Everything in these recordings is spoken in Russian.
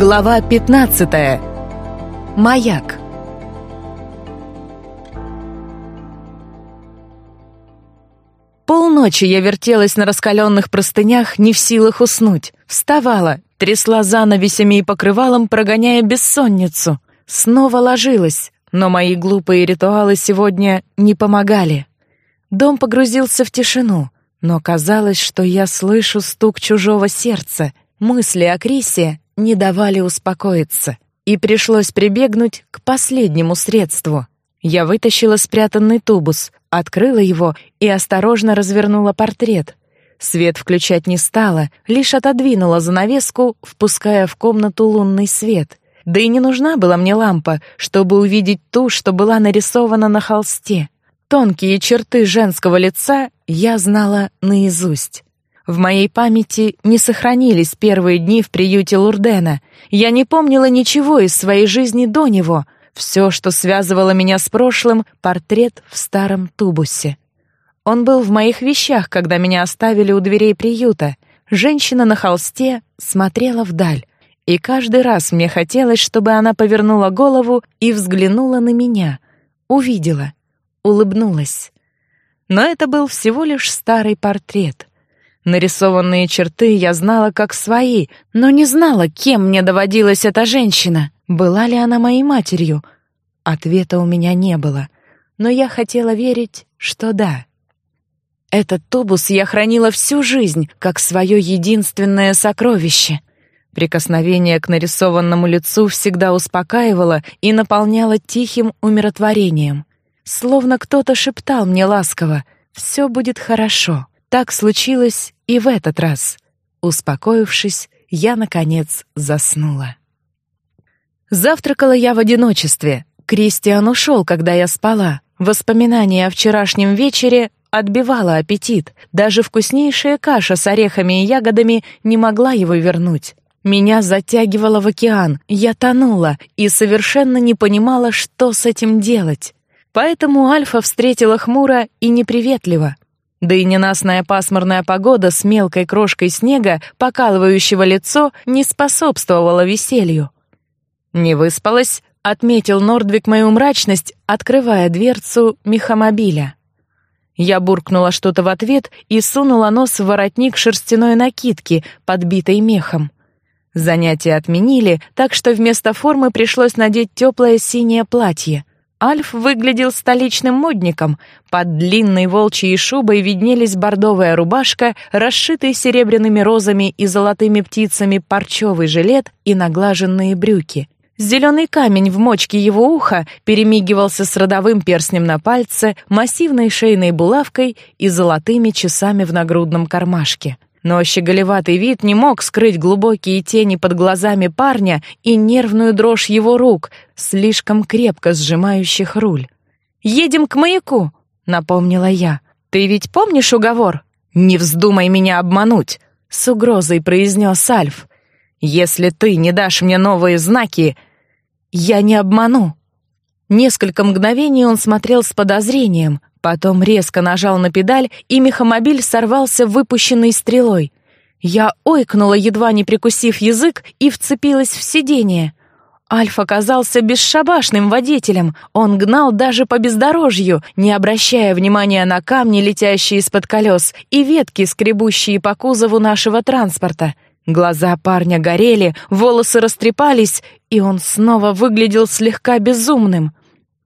Глава 15. Маяк. Полночи я вертелась на раскаленных простынях, не в силах уснуть. Вставала, трясла занавесями и покрывалом, прогоняя бессонницу. Снова ложилась, но мои глупые ритуалы сегодня не помогали. Дом погрузился в тишину, но казалось, что я слышу стук чужого сердца. Мысли о Крисе не давали успокоиться, и пришлось прибегнуть к последнему средству. Я вытащила спрятанный тубус, открыла его и осторожно развернула портрет. Свет включать не стала, лишь отодвинула занавеску, впуская в комнату лунный свет. Да и не нужна была мне лампа, чтобы увидеть ту, что была нарисована на холсте. Тонкие черты женского лица я знала наизусть. В моей памяти не сохранились первые дни в приюте Лурдена. Я не помнила ничего из своей жизни до него. Все, что связывало меня с прошлым, портрет в старом тубусе. Он был в моих вещах, когда меня оставили у дверей приюта. Женщина на холсте смотрела вдаль. И каждый раз мне хотелось, чтобы она повернула голову и взглянула на меня. Увидела. Улыбнулась. Но это был всего лишь старый портрет. Нарисованные черты я знала как свои, но не знала, кем мне доводилась эта женщина. Была ли она моей матерью? Ответа у меня не было, но я хотела верить, что да. Этот тубус я хранила всю жизнь, как свое единственное сокровище. Прикосновение к нарисованному лицу всегда успокаивало и наполняло тихим умиротворением. Словно кто-то шептал мне ласково «Все будет хорошо». Так случилось и в этот раз. Успокоившись, я, наконец, заснула. Завтракала я в одиночестве. Кристиан ушел, когда я спала. Воспоминания о вчерашнем вечере отбивало аппетит. Даже вкуснейшая каша с орехами и ягодами не могла его вернуть. Меня затягивало в океан, я тонула и совершенно не понимала, что с этим делать. Поэтому Альфа встретила хмуро и неприветливо. Да и ненастная пасмурная погода с мелкой крошкой снега, покалывающего лицо, не способствовала веселью. «Не выспалась?» — отметил Нордвик мою мрачность, открывая дверцу мехомобиля. Я буркнула что-то в ответ и сунула нос в воротник шерстяной накидки, подбитой мехом. Занятия отменили, так что вместо формы пришлось надеть теплое синее платье. Альф выглядел столичным модником. Под длинной волчьей шубой виднелись бордовая рубашка, расшитый серебряными розами и золотыми птицами парчевый жилет и наглаженные брюки. Зеленый камень в мочке его уха перемигивался с родовым перстнем на пальце, массивной шейной булавкой и золотыми часами в нагрудном кармашке. Но щеголеватый вид не мог скрыть глубокие тени под глазами парня и нервную дрожь его рук, слишком крепко сжимающих руль. «Едем к маяку», — напомнила я. «Ты ведь помнишь уговор?» «Не вздумай меня обмануть», — с угрозой произнес Альф. «Если ты не дашь мне новые знаки, я не обману». Несколько мгновений он смотрел с подозрением, Потом резко нажал на педаль, и мехомобиль сорвался выпущенной стрелой. Я ойкнула, едва не прикусив язык, и вцепилась в сиденье. Альф оказался бесшабашным водителем. Он гнал даже по бездорожью, не обращая внимания на камни, летящие из-под колес, и ветки, скребущие по кузову нашего транспорта. Глаза парня горели, волосы растрепались, и он снова выглядел слегка безумным.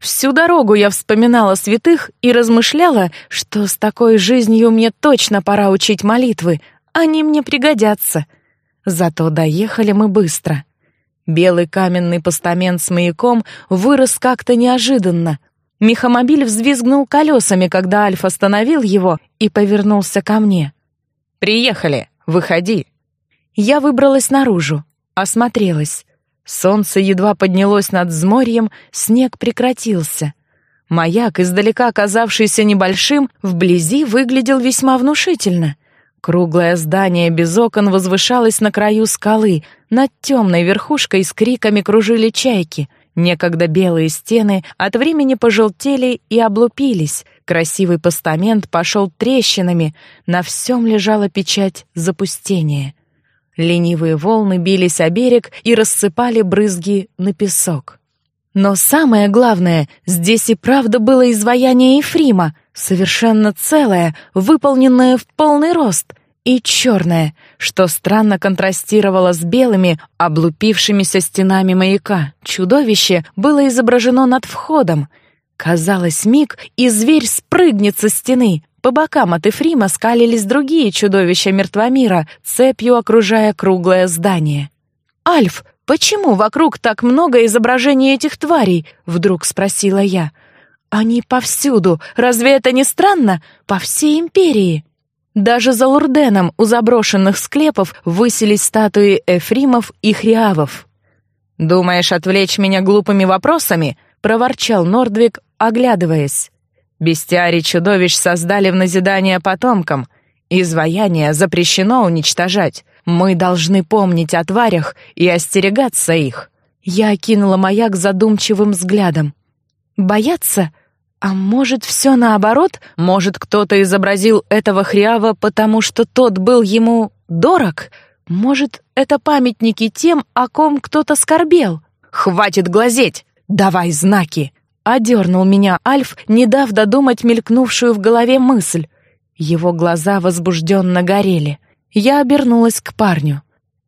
Всю дорогу я вспоминала святых и размышляла, что с такой жизнью мне точно пора учить молитвы, они мне пригодятся. Зато доехали мы быстро. Белый каменный постамент с маяком вырос как-то неожиданно. Мехомобиль взвизгнул колесами, когда Альф остановил его и повернулся ко мне. «Приехали, выходи». Я выбралась наружу, осмотрелась. Солнце едва поднялось над взморьем, снег прекратился. Маяк, издалека казавшийся небольшим, вблизи выглядел весьма внушительно. Круглое здание без окон возвышалось на краю скалы, над темной верхушкой с криками кружили чайки. Некогда белые стены от времени пожелтели и облупились, красивый постамент пошел трещинами, на всем лежала печать запустения — Ленивые волны бились о берег и рассыпали брызги на песок. Но самое главное, здесь и правда было изваяние Ефрима, совершенно целое, выполненное в полный рост, и черное, что странно контрастировало с белыми, облупившимися стенами маяка. Чудовище было изображено над входом. Казалось, миг, и зверь спрыгнет со стены. По бокам от Ефрима скалились другие чудовища мертвомира, цепью окружая круглое здание. «Альф, почему вокруг так много изображений этих тварей?» — вдруг спросила я. «Они повсюду. Разве это не странно? По всей империи». Даже за Лурденом у заброшенных склепов высились статуи Эфримов и Хриавов. «Думаешь отвлечь меня глупыми вопросами?» — проворчал Нордвик, оглядываясь. «Бестиарий чудовищ создали в назидание потомкам. Изваяние запрещено уничтожать. Мы должны помнить о тварях и остерегаться их». Я окинула маяк задумчивым взглядом. «Бояться? А может, все наоборот? Может, кто-то изобразил этого хрява, потому что тот был ему дорог? Может, это памятники тем, о ком кто-то скорбел? Хватит глазеть! Давай знаки!» Одернул меня Альф, не дав додумать мелькнувшую в голове мысль. Его глаза возбужденно горели. Я обернулась к парню.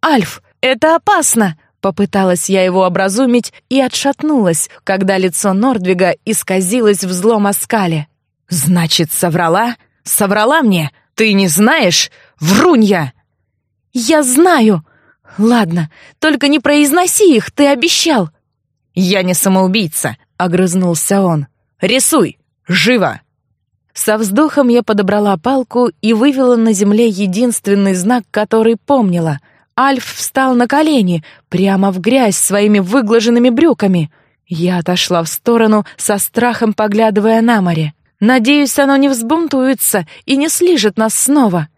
«Альф, это опасно!» Попыталась я его образумить и отшатнулась, когда лицо Нордвига исказилось в злом оскале. «Значит, соврала? Соврала мне? Ты не знаешь? Врунья!» «Я знаю!» «Ладно, только не произноси их, ты обещал!» «Я не самоубийца!» — огрызнулся он. «Рисуй! Живо!» Со вздохом я подобрала палку и вывела на земле единственный знак, который помнила — Альф встал на колени, прямо в грязь своими выглаженными брюками. Я отошла в сторону, со страхом поглядывая на море. Надеюсь, оно не взбунтуется и не слижет нас снова.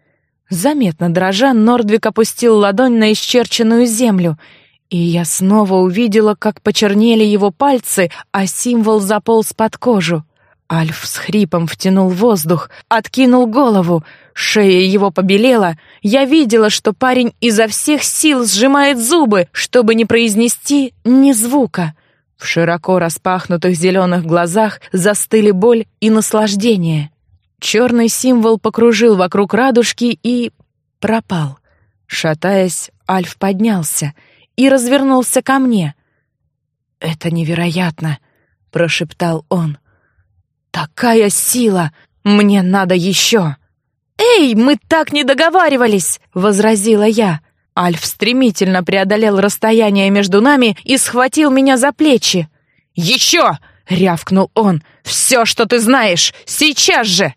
Заметно дрожа, Нордвик опустил ладонь на исчерченную землю, и я снова увидела, как почернели его пальцы, а символ заполз под кожу. Альф с хрипом втянул воздух, откинул голову, шея его побелела. Я видела, что парень изо всех сил сжимает зубы, чтобы не произнести ни звука. В широко распахнутых зеленых глазах застыли боль и наслаждение. Черный символ покружил вокруг радужки и пропал. Шатаясь, Альф поднялся и развернулся ко мне. «Это невероятно!» — прошептал он. Такая сила! Мне надо еще!» «Эй, мы так не договаривались!» — возразила я. Альф стремительно преодолел расстояние между нами и схватил меня за плечи. «Еще!» — рявкнул он. «Все, что ты знаешь! Сейчас же!»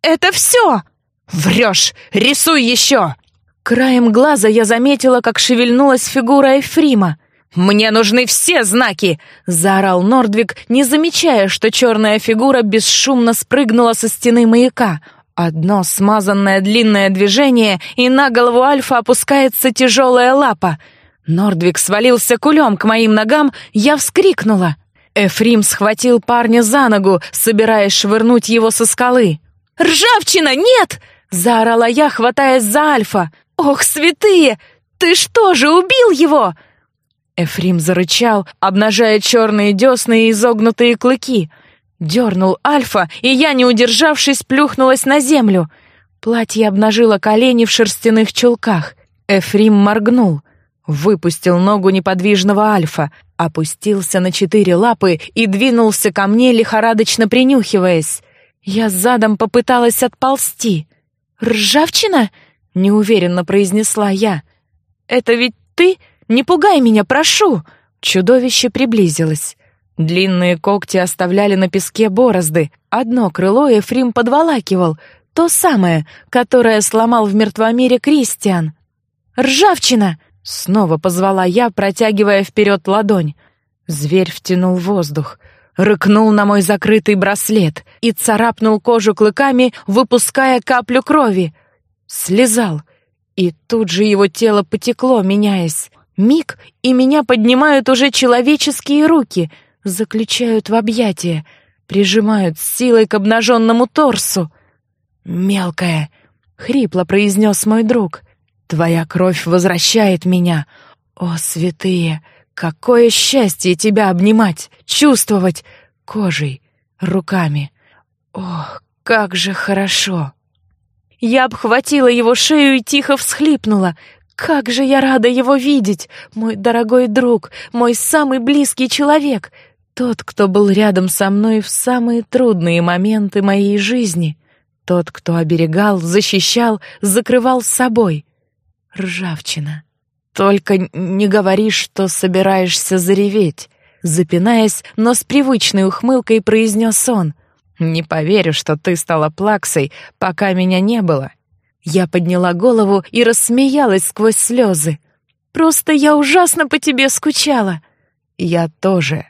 «Это все!» «Врешь! Рисуй еще!» Краем глаза я заметила, как шевельнулась фигура Эфрима. «Мне нужны все знаки!» — заорал Нордвик, не замечая, что черная фигура бесшумно спрыгнула со стены маяка. Одно смазанное длинное движение, и на голову Альфа опускается тяжелая лапа. Нордвик свалился кулем к моим ногам, я вскрикнула. Эфрим схватил парня за ногу, собираясь швырнуть его со скалы. «Ржавчина, нет!» — заорала я, хватаясь за Альфа. «Ох, святые! Ты что же, убил его?» Эфрим зарычал, обнажая черные десны и изогнутые клыки. Дернул Альфа, и я, не удержавшись, плюхнулась на землю. Платье обнажило колени в шерстяных чулках. Эфрим моргнул, выпустил ногу неподвижного Альфа, опустился на четыре лапы и двинулся ко мне, лихорадочно принюхиваясь. Я задом попыталась отползти. «Ржавчина?» — неуверенно произнесла я. «Это ведь ты?» Не пугай меня, прошу!» Чудовище приблизилось. Длинные когти оставляли на песке борозды. Одно крыло Ефрим подволакивал, то самое, которое сломал в мертвомире Кристиан. «Ржавчина!» — снова позвала я, протягивая вперед ладонь. Зверь втянул воздух, рыкнул на мой закрытый браслет и царапнул кожу клыками, выпуская каплю крови. Слезал, и тут же его тело потекло, меняясь. Миг, и меня поднимают уже человеческие руки, заключают в объятия, прижимают с силой к обнаженному торсу. «Мелкая!» — хрипло произнес мой друг. Твоя кровь возвращает меня. О, святые, какое счастье тебя обнимать, чувствовать кожей, руками. Ох, как же хорошо. Я обхватила его шею и тихо всхлипнула. Как же я рада его видеть, мой дорогой друг, мой самый близкий человек, тот, кто был рядом со мной в самые трудные моменты моей жизни, тот, кто оберегал, защищал, закрывал с собой. Ржавчина. Только не говори, что собираешься зареветь. Запинаясь, но с привычной ухмылкой произнес он. «Не поверю, что ты стала плаксой, пока меня не было». Я подняла голову и рассмеялась сквозь слезы. «Просто я ужасно по тебе скучала». «Я тоже».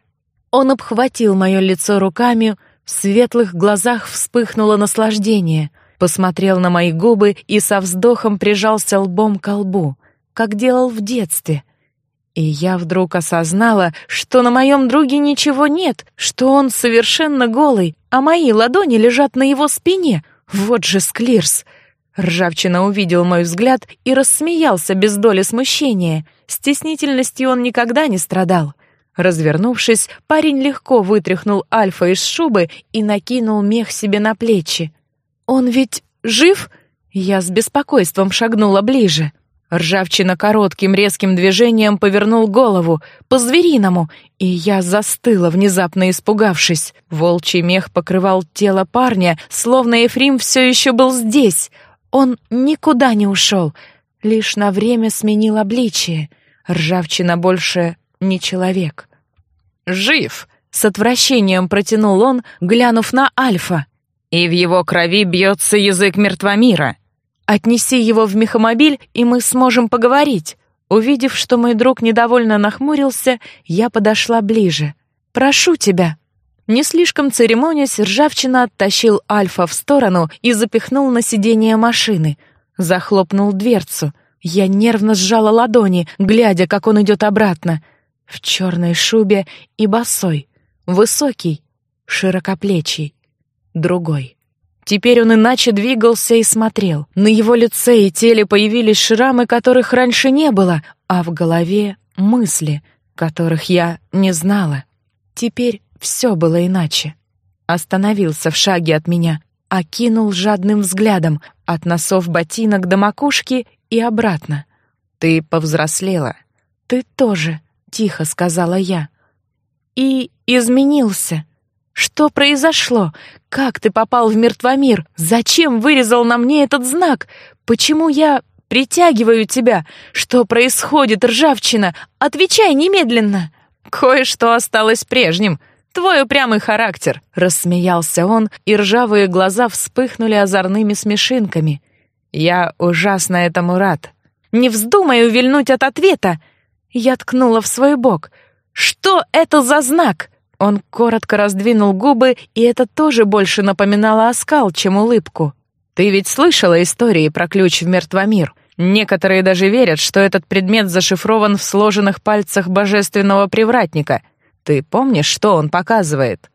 Он обхватил мое лицо руками, в светлых глазах вспыхнуло наслаждение, посмотрел на мои губы и со вздохом прижался лбом к лбу, как делал в детстве. И я вдруг осознала, что на моем друге ничего нет, что он совершенно голый, а мои ладони лежат на его спине. Вот же склирс! Ржавчина увидел мой взгляд и рассмеялся без доли смущения. Стеснительностью он никогда не страдал. Развернувшись, парень легко вытряхнул Альфа из шубы и накинул мех себе на плечи. «Он ведь жив?» Я с беспокойством шагнула ближе. Ржавчина коротким резким движением повернул голову, по-звериному, и я застыла, внезапно испугавшись. Волчий мех покрывал тело парня, словно Ефрим все еще был здесь. Он никуда не ушел, лишь на время сменил обличие. Ржавчина больше не человек. «Жив!» — с отвращением протянул он, глянув на Альфа. «И в его крови бьется язык мертвомира. Отнеси его в мехомобиль, и мы сможем поговорить». Увидев, что мой друг недовольно нахмурился, я подошла ближе. «Прошу тебя». Не слишком церемонясь, Ржавчина оттащил Альфа в сторону и запихнул на сиденье машины. Захлопнул дверцу. Я нервно сжала ладони, глядя, как он идет обратно — в черной шубе и босой, высокий, широкоплечий, другой. Теперь он иначе двигался и смотрел. На его лице и теле появились шрамы, которых раньше не было, а в голове — мысли, которых я не знала. Теперь все было иначе. Остановился в шаге от меня, окинул жадным взглядом от носов ботинок до макушки и обратно. «Ты повзрослела. Ты тоже», — тихо сказала я. «И изменился. Что произошло? Как ты попал в мертвомир? Зачем вырезал на мне этот знак? Почему я притягиваю тебя? Что происходит, ржавчина? Отвечай немедленно!» «Кое-что осталось прежним. Твой упрямый характер», — рассмеялся он, и ржавые глаза вспыхнули озорными смешинками. «Я ужасно этому рад». «Не вздумай увильнуть от ответа!» Я ткнула в свой бок. «Что это за знак?» Он коротко раздвинул губы, и это тоже больше напоминало оскал, чем улыбку. «Ты ведь слышала истории про ключ в мертвомир? Некоторые даже верят, что этот предмет зашифрован в сложенных пальцах божественного привратника. Ты помнишь, что он показывает?»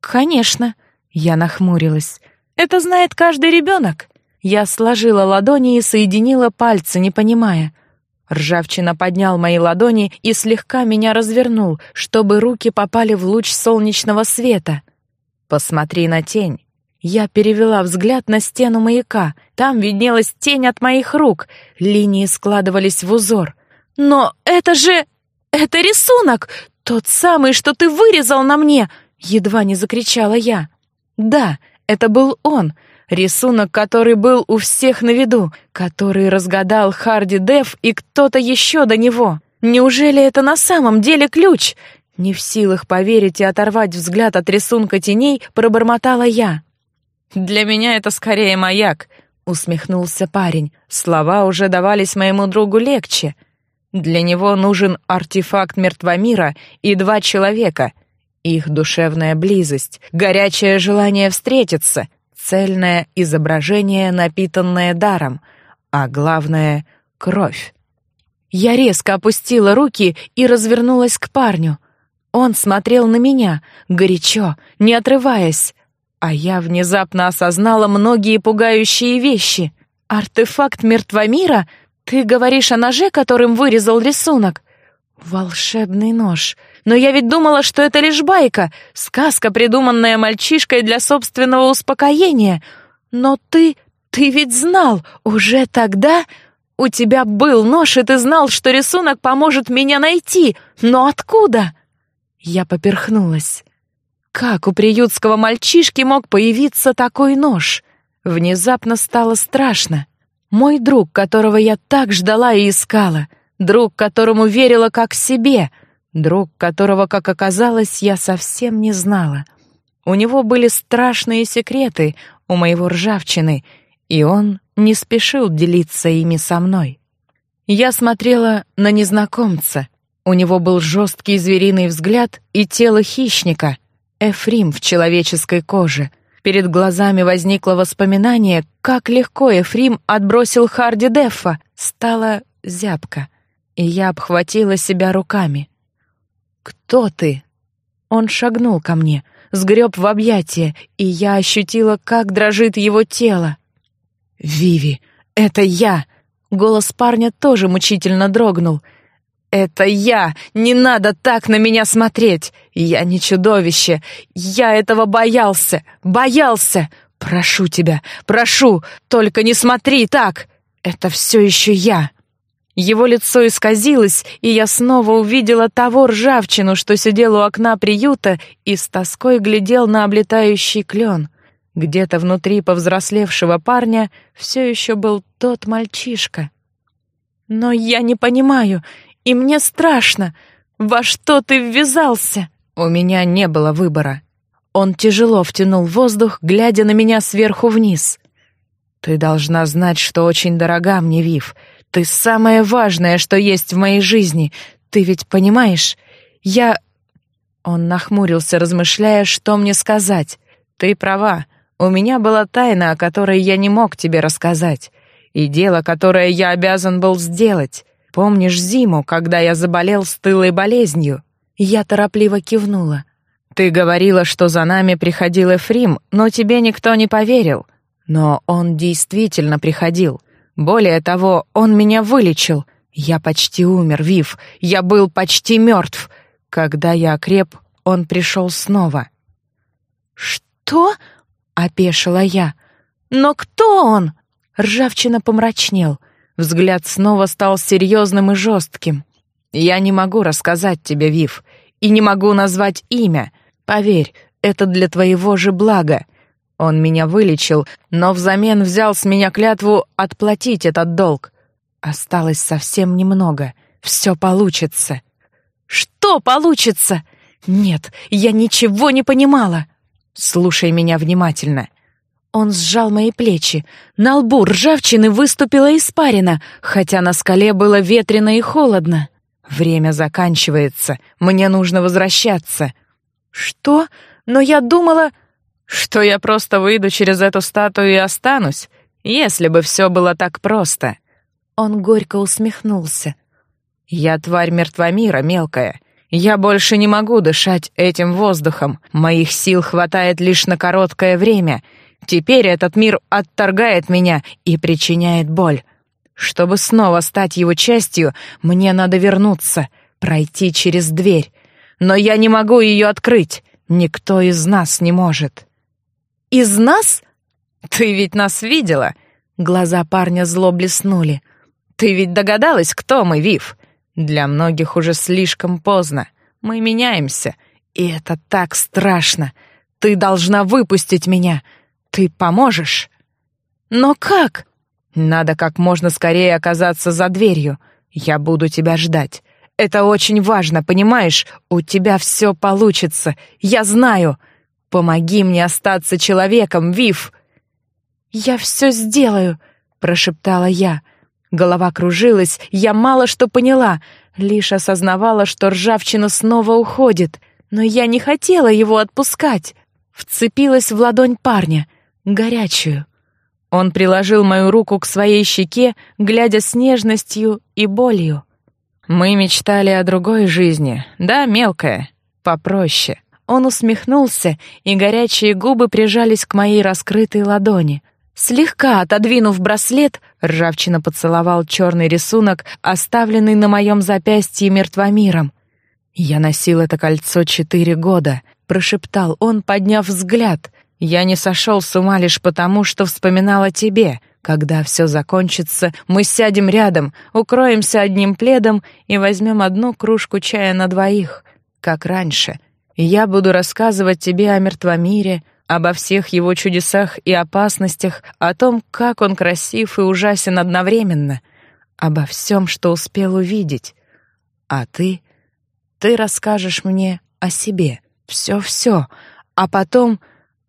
«Конечно», — я нахмурилась. «Это знает каждый ребенок». Я сложила ладони и соединила пальцы, не понимая. Ржавчина поднял мои ладони и слегка меня развернул, чтобы руки попали в луч солнечного света. «Посмотри на тень». Я перевела взгляд на стену маяка. Там виднелась тень от моих рук. Линии складывались в узор. «Но это же... это рисунок! Тот самый, что ты вырезал на мне!» Едва не закричала я. «Да, это был он!» Рисунок, который был у всех на виду, который разгадал Харди Дев и кто-то еще до него. Неужели это на самом деле ключ? Не в силах поверить и оторвать взгляд от рисунка теней, пробормотала я. «Для меня это скорее маяк», — усмехнулся парень. Слова уже давались моему другу легче. «Для него нужен артефакт мертвомира и два человека. Их душевная близость, горячее желание встретиться, цельное изображение, напитанное даром, а главное — кровь. Я резко опустила руки и развернулась к парню. Он смотрел на меня, горячо, не отрываясь, а я внезапно осознала многие пугающие вещи. Артефакт мертвомира? Ты говоришь о ноже, которым вырезал рисунок? Волшебный нож. Но я ведь думала, что это лишь байка, сказка, придуманная мальчишкой для собственного успокоения. Но ты, ты ведь знал уже тогда... У тебя был нож, и ты знал, что рисунок поможет меня найти. Но откуда? Я поперхнулась. Как у приютского мальчишки мог появиться такой нож? Внезапно стало страшно. Мой друг, которого я так ждала и искала, друг, которому верила как себе, друг, которого, как оказалось, я совсем не знала. У него были страшные секреты у моего ржавчины, и он не спешил делиться ими со мной. Я смотрела на незнакомца. У него был жесткий звериный взгляд и тело хищника, Эфрим в человеческой коже. Перед глазами возникло воспоминание, как легко Эфрим отбросил Харди Деффа. Стало зябко, и я обхватила себя руками. «Кто ты?» Он шагнул ко мне, сгреб в объятия, и я ощутила, как дрожит его тело. «Виви, это я!» Голос парня тоже мучительно дрогнул — «Это я! Не надо так на меня смотреть! Я не чудовище! Я этого боялся! Боялся! Прошу тебя, прошу! Только не смотри так! Это все еще я!» Его лицо исказилось, и я снова увидела того ржавчину, что сидел у окна приюта и с тоской глядел на облетающий клен. Где-то внутри повзрослевшего парня все еще был тот мальчишка. «Но я не понимаю, и мне страшно. Во что ты ввязался? У меня не было выбора. Он тяжело втянул воздух, глядя на меня сверху вниз. Ты должна знать, что очень дорога мне, Вив. Ты самое важное, что есть в моей жизни. Ты ведь понимаешь? Я Он нахмурился, размышляя, что мне сказать. Ты права. У меня была тайна, о которой я не мог тебе рассказать, и дело, которое я обязан был сделать. Помнишь зиму, когда я заболел стылой болезнью?» Я торопливо кивнула. «Ты говорила, что за нами приходил Эфрим, но тебе никто не поверил. Но он действительно приходил. Более того, он меня вылечил. Я почти умер, Вив. Я был почти мертв. Когда я окреп, он пришел снова». «Что?» — опешила я. «Но кто он?» Ржавчина помрачнел — Взгляд снова стал серьезным и жестким. «Я не могу рассказать тебе, Вив, и не могу назвать имя. Поверь, это для твоего же блага. Он меня вылечил, но взамен взял с меня клятву отплатить этот долг. Осталось совсем немного. Все получится». «Что получится?» «Нет, я ничего не понимала». «Слушай меня внимательно. Он сжал мои плечи. На лбу ржавчины выступила испарина, хотя на скале было ветрено и холодно. Время заканчивается. Мне нужно возвращаться. Что? Но я думала, что я просто выйду через эту статую и останусь, если бы все было так просто. Он горько усмехнулся. Я тварь мертвомира, мелкая. Я больше не могу дышать этим воздухом. Моих сил хватает лишь на короткое время — Теперь этот мир отторгает меня и причиняет боль. Чтобы снова стать его частью, мне надо вернуться, пройти через дверь. Но я не могу ее открыть. Никто из нас не может. Из нас? Ты ведь нас видела? Глаза парня зло блеснули. Ты ведь догадалась, кто мы, Вив? Для многих уже слишком поздно. Мы меняемся, и это так страшно. Ты должна выпустить меня. Ты поможешь? Но как? Надо как можно скорее оказаться за дверью. Я буду тебя ждать. Это очень важно, понимаешь? У тебя все получится. Я знаю. Помоги мне остаться человеком, Вив. Я все сделаю, прошептала я. Голова кружилась, я мало что поняла, лишь осознавала, что ржавчина снова уходит, но я не хотела его отпускать. Вцепилась в ладонь парня — горячую. Он приложил мою руку к своей щеке, глядя с нежностью и болью. Мы мечтали о другой жизни, да, мелкая, попроще. Он усмехнулся, и горячие губы прижались к моей раскрытой ладони. Слегка отодвинув браслет, ржавчина поцеловал черный рисунок, оставленный на моем запястье мертвомиром. «Я носил это кольцо четыре года», — прошептал он, подняв взгляд. «Я не сошел с ума лишь потому, что вспоминал о тебе. Когда все закончится, мы сядем рядом, укроемся одним пледом и возьмем одну кружку чая на двоих, как раньше. Я буду рассказывать тебе о мертвомире, обо всех его чудесах и опасностях, о том, как он красив и ужасен одновременно, обо всем, что успел увидеть. А ты ты расскажешь мне о себе, все-все, а потом...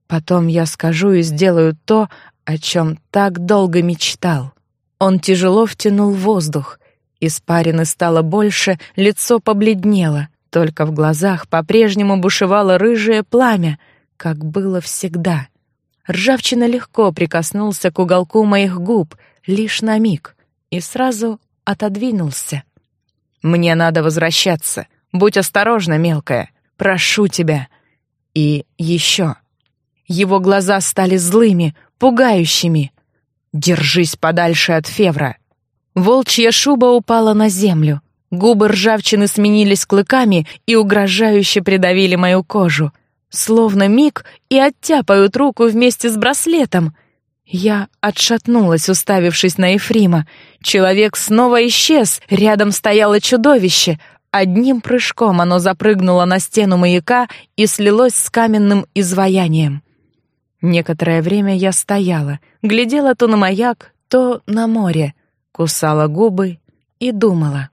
Потом я скажу и сделаю то, о чем так долго мечтал. Он тяжело втянул воздух. Испарины стало больше, лицо побледнело. Только в глазах по-прежнему бушевало рыжее пламя, как было всегда. Ржавчина легко прикоснулся к уголку моих губ, лишь на миг, и сразу отодвинулся. «Мне надо возвращаться. Будь осторожна, мелкая. Прошу тебя. И еще. Его глаза стали злыми, пугающими. Держись подальше от Февра. Волчья шуба упала на землю. Губы ржавчины сменились клыками и угрожающе придавили мою кожу. Словно миг и оттяпают руку вместе с браслетом. Я отшатнулась, уставившись на Ефрима. Человек снова исчез, рядом стояло чудовище, Одним прыжком оно запрыгнуло на стену маяка и слилось с каменным изваянием. Некоторое время я стояла, глядела то на маяк, то на море, кусала губы и думала.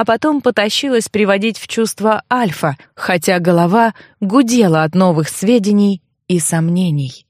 А потом потащилась приводить в чувство Альфа, хотя голова гудела от новых сведений и сомнений.